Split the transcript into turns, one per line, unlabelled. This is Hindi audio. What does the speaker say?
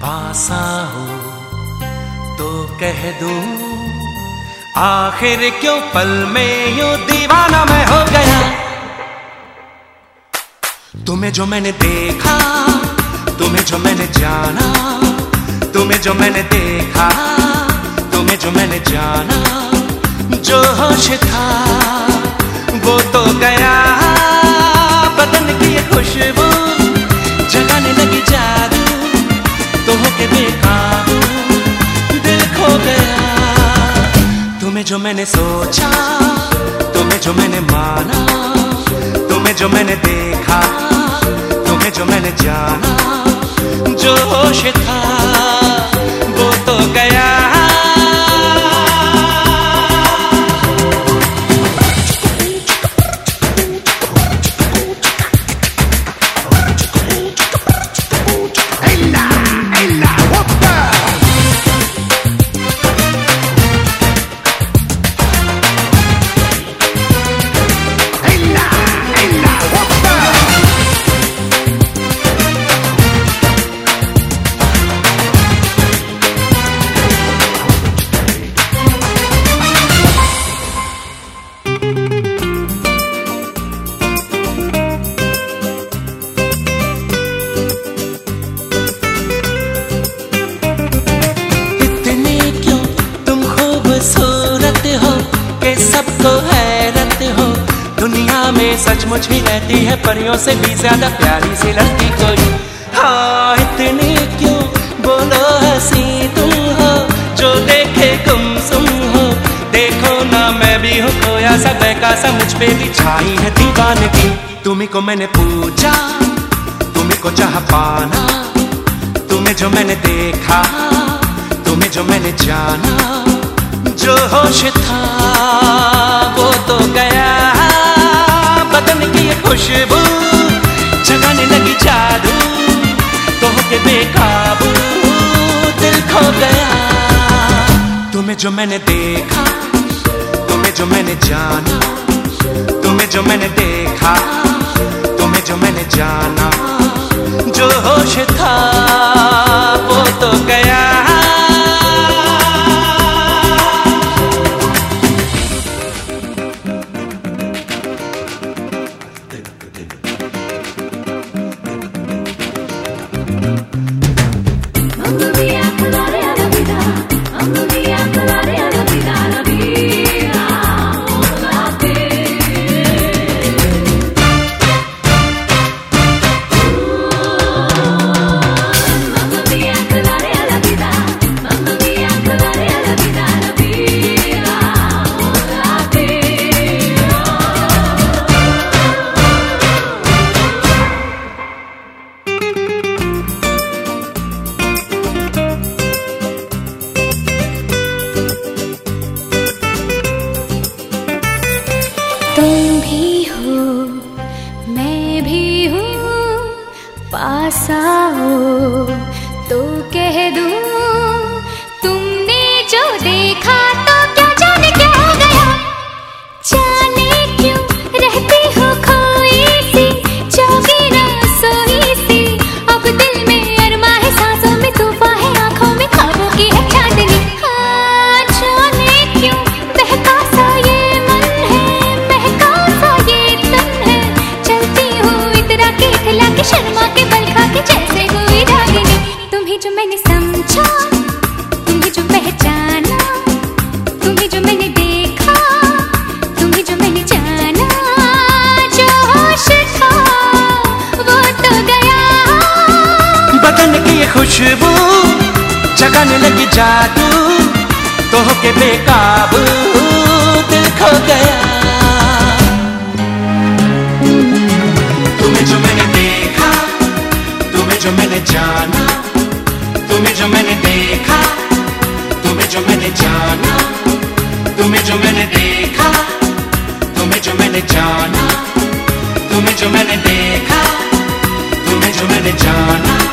पासा हो तो कह दूँ, आखिर क्यों पल में यू दीवाना मैं हो गया? तुम्हें जो मैंने देखा, तुम्हें जो मैंने जाना, तुम्हें जो मैंने देखा, तुम्हें जो मैंने जाना, जो होश था तुम्हें जो मैंने सोचा, तुम्हें जो मैंने माना, तुम्हें जो मैंने देखा, तुम्हें जो मैंने जाना, जो होश था। हैरत हो। दुनिया में सचमुच ही रहती है, परियों से भी ज़्यादा प्यारी सी लड़की कोई। हाँ इतनी क्यों बोलो हसी तुम हो, जो देखे गुम सुम हो। देखो ना, मैं भी हूँ खोया सा बैका सा, मुझ पे भी छाई है दीवानगी। तुम्हें को मैंने पूछा, तुम्हें को चाह पाना, तुम्हें जो मैंने देखा, तुम्हें जो मैंने जाना। जो होश था, वो तो गया। बदन की खुशबू जगाने लगी जादू तो के बेकाबू, दिल खो गया। तुम्हें जो मैंने देखा, तुम्हें जो मैंने जाना, तुम्हें जो मैंने देखा, तुम्हें जो मैंने जाना। जो होश था
भी हो मैं भी हूँ पास आओ तो कह दूँ शर्मा के बल खा के जैसे कोई रागिनी तुम्हें जो मैंने समझा, तुम्हें जो पहचाना, तुम्हें जो मैंने देखा, तुम्हें जो मैंने जाना, जो होश था, वो तो गया।
बदन की खुशबू जगाने लगी जादू तो के बेकाबू दिल खो गया। तुम्हें जो मैंने जो मैंने जाना, तुम्हें जो मैंने देखा, तुम्हें जो मैंने जाना, तुम्हें जो मैंने देखा, तुम्हें जो मैंने जाना, तुम्हें जो मैंने देखा, तुम्हें जो मैंने जाना।